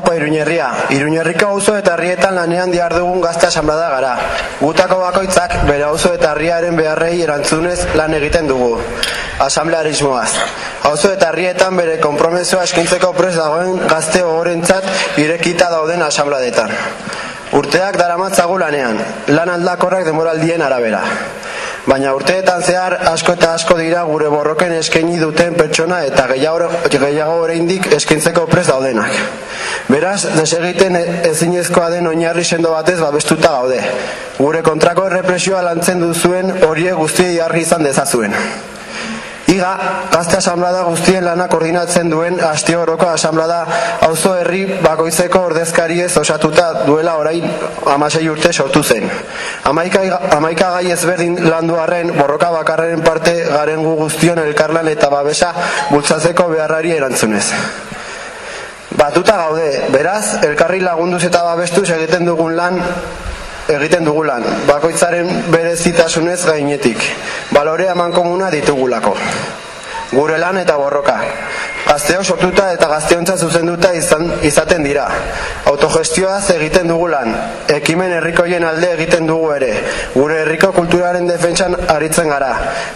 Haupa Iruñerria, Iruñerriko auzo eta herrietan lanean diar dugun gazte asamblada gara. Gutako bakoitzak bere auzo eta herriaren beharrei erantzunez lan egiten dugu. Asamblearismoaz. Auzo eta herrietan bere konpromesoa eskintzeko pres dagoen gazte ogorentzat irekita dauden asambladetan. Urteak daramatzagu lanean, lan aldakorrak demoraldien arabera. Baina urteetan zehar asko eta asko dira gure borroken eskaini duten pertsona eta gehiago, gehiago oraindik eskaintzeko pres daudenak. Beraz, desegiten ezinezkoa den oinarri sendo batez babestuta gaude. Gure kontrako errepresioa lantzen duzuen horiek guztiei argi izan dezazuen. Iga, gazte asamblada guztien lana koordinatzen duen asti horoko asamblada auzo herri bakoitzeko ordezkariez osatuta duela orain amasei urte sortu zen. Amaika, amaika gai ezberdin landu arren borroka bakarren parte garen gu guztion elkarlan eta babesa bultzatzeko beharrari erantzunez. Batuta gaude, beraz, elkarri lagunduz eta babestuz egiten dugun lan egiten dugulan, bakoitzaren berezitasunez gainetik. Balore eman komuna ditugulako. Gure lan eta borroka. Gazteo sortuta eta gazteontza zuzenduta izan, izaten dira. Autogestioaz egiten dugulan. Ekimen herrikoien alde egiten dugu ere. Gure herriko kulturaren defentsan aritzen gara.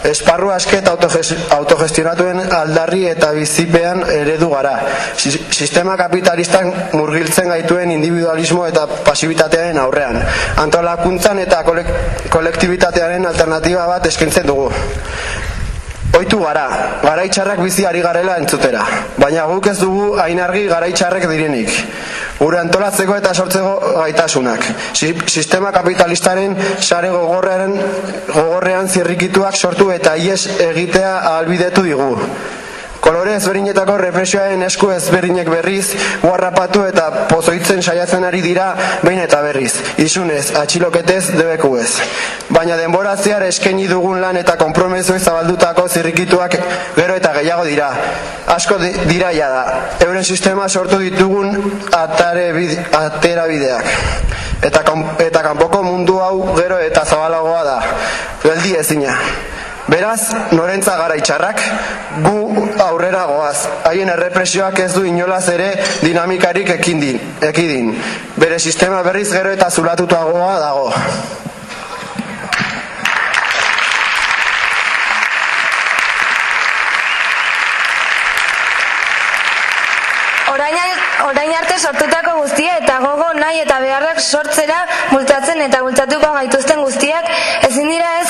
Esparru asket autogestionatuen aldarri eta bizipean eredu gara. Sistema kapitalistan murgiltzen gaituen individualismo eta pasibitatearen aurrean. Antolakuntzan eta kolektibitatearen alternatiba bat eskintzen dugu. Oitu gara, garaitxarrak bizi ari garela entzutera, baina guk ez dugu ainargi garaitxarrek direnik. Gure antolatzeko eta sortzeko gaitasunak. Sistema kapitalistaren sare gogorrean, gogorrean zirrikituak sortu eta ies egitea ahalbidetu digu. Kolore ezberdinetako represioaren esku ezberdinek berriz, guarrapatu eta pozoitzen saiatzen ari dira behin eta berriz. Isunez, atxiloketez, debeku ez. Baina denbora zehar eskaini dugun lan eta konpromesoi zabaldutako zirrikituak gero eta gehiago dira. Asko dira da. Euren sistema sortu ditugun atare bide, atera bideak. Eta, eta kanpoko mundu hau gero eta zabalagoa da. Geldi ezina. Beraz, norentza gara itxarrak, gu aurrera goaz. Haien errepresioak ez du inolaz ere dinamikarik ekindin, ekidin. Bere sistema berriz gero eta zulatutuagoa dago. Orain arte sortutako guztia eta gogo nahi eta beharrak sortzera multatzen eta bultatuko gaituzten guztiak ezin dira ez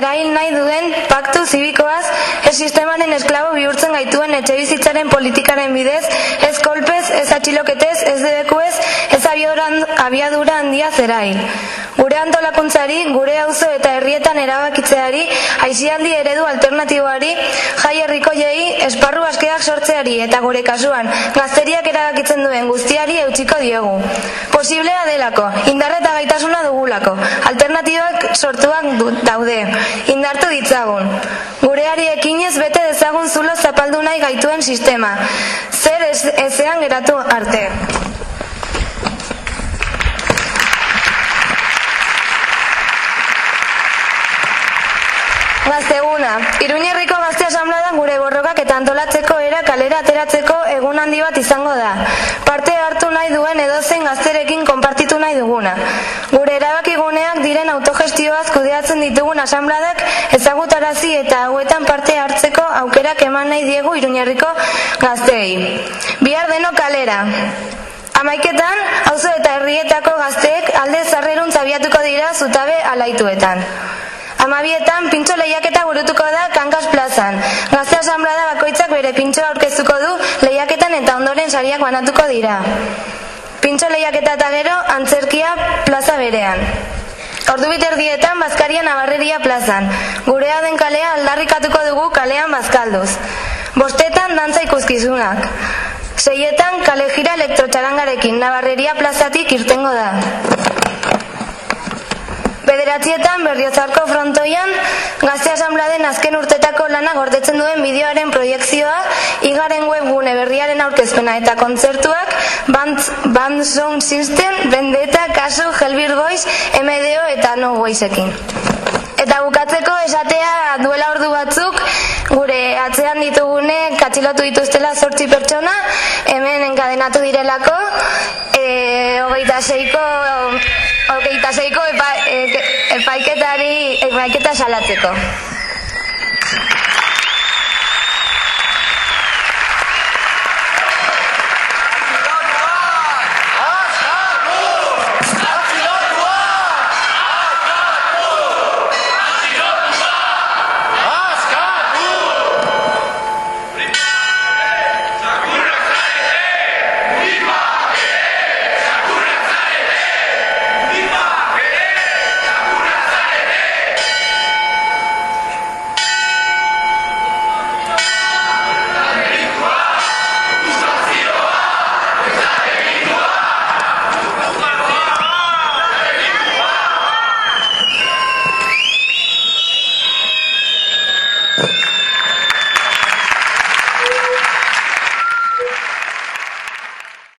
erail nahi duen paktu zibikoaz ez sistemaren esklabo bihurtzen gaituen etxe bizitzaren politikaren bidez ez kolpez, ez atxiloketez, ez debekuez, ez abiadura handia zerail. Gure antolakuntzari, gure auzo eta herrietan erabakitzeari, aizialdi eredu alternatiboari, jai herriko jei, esparru askeak sortzeari eta gure kasuan, gazteriak erabakitzen duen guztiari eutxiko diegu. Posiblea delako, indarreta gaitasuna dugulako, alternatibak sortuak daude, indartu ditzagun. Gureari ekinez bete dezagun zulo zapaldu nahi gaituen sistema, zer ezean geratu arte. Gazteguna, Iruñerriko gazte asamladan gure borrokak eta antolatzeko era kalera ateratzeko egun handi bat izango da. Parte hartu nahi duen edozein gazterekin konpartitu nahi duguna. Gure erabakiguneak diren autogestioaz kudeatzen ditugun asambladak ezagutarazi eta hauetan parte hartzeko aukerak eman nahi diegu Iruñerriko gazteei. Bihar deno kalera. Amaiketan, auzo eta herrietako gazteek alde zarrerun zabiatuko dira zutabe alaituetan. Amabietan, pintxo lehiaketa burutuko da Kankas plazan. Gazte asamblada bakoitzak bere pintxo aurkeztuko du lehiaketan eta ondoren sariak banatuko dira. Pintxo lehiaketa eta gero, antzerkia plaza berean. Ordu biterdietan, Bazkaria Navarreria plazan. Gurea den kalea aldarrikatuko dugu kalean bazkalduz. Bostetan, dantza ikuskizunak. Seietan, kale jira elektrotxarangarekin Navarreria plazatik irtengo da. Bederatzietan berriozarko frontoian gazte asambladen azken urtetako lana gordetzen duen bideoaren proiektzioa igaren webgune berriaren aurkezpena eta kontzertuak Band, band Sound System, Vendetta, Kasu, Helbir Boys, MDO eta No Voiceekin. Eta bukatzeko esatea duela ordu batzuk gure atzean ditugune katxilotu dituztela zortzi pertsona hemen enkadenatu direlako, e, hogeita seiko, hogeita seiko epa, e, epaiketari, epaiketa salatzeko.